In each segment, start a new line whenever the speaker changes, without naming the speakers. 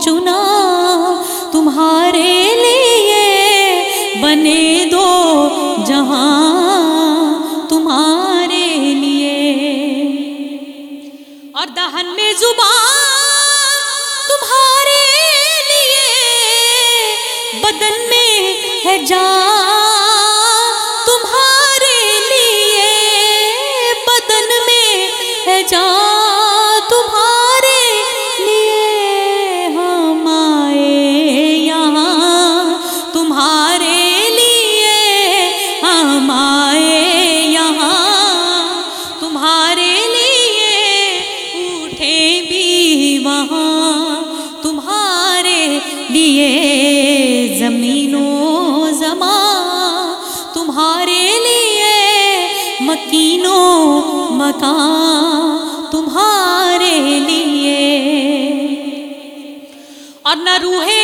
چنا تمہارے لیے بنے دو جہاں تمہارے لیے۔ اور دہن میں زبان تمہارے لیے، بدن میں ہے جان تمہارے لیے، بدن میں ہے جان۔ لیے زمین و زمان تمہارے لیے مکین و مکان تمہارے لیے۔ اور نہ روحے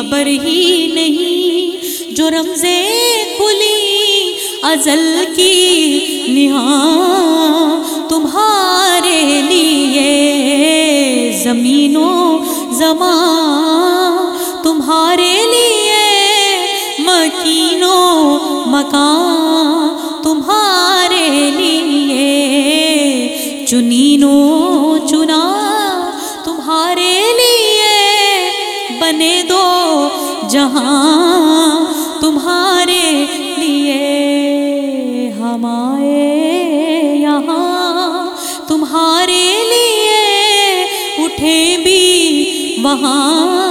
خبر ہی نہیں جو رمزے کھلی ازل کی نہاں تمہارے لیے زمین و زمان تمہارے لیے مکین و مکان تمہارے لیے چنین و چنا تمہارے لیے رہنے دو جہاں تمہارے لیے ہم آئے یہاں تمہارے لیے اٹھے بھی وہاں۔